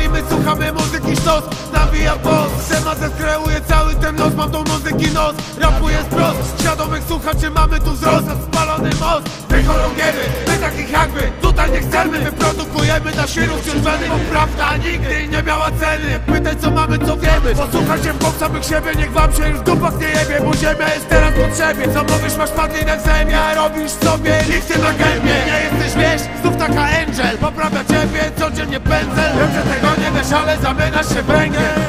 palimy, słuchamy muzyki sztos Nawija boss, temat zeskreuje cały ten nos Mam tą muzyki nos, rapuję wprost. Świadomych słuchaczy mamy tu wzrost. Spalony most My chorągiewy, my takich jakby Tutaj nie chcemy, wyprodukujemy na świru czerwony Bo prawda nigdy nie miała ceny. Pytaj co mamy, co wiemy. Posłuchajcie bok samych siebie, niech wam się już dupach nie jebie Bo ziemia jest teraz potrzebie. Co mówisz, masz padlinę w A robisz sobie listy na gębie Poprawia ciebie, codziennie pędzel Wiem, że tego nie wiesz, ale zamieniasz się węgiel.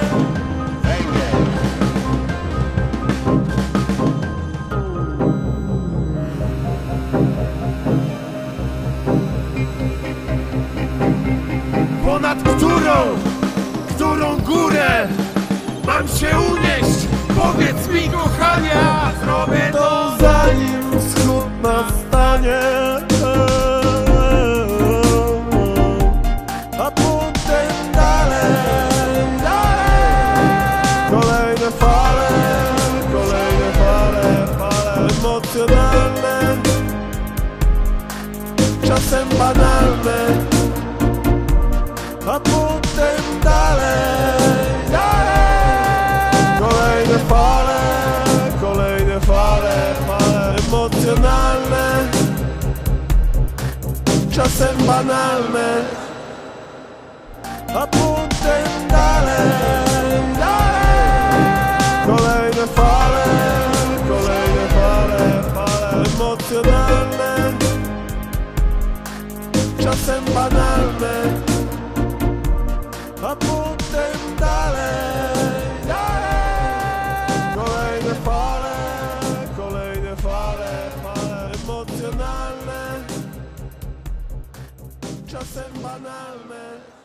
Ponad którą, którą górę mam się unieść? Powiedz mi kochania, zrobię to zanim wschód nastanie emozionale Già sembra banale Appuntentale yeah! Colei ne fare, colei ne fare male Emozionale Già sembra banale Czasem banalne a potem dalej, dalej Kolejne fale, kolejne fale, fale emocjonalne. Czasem banalne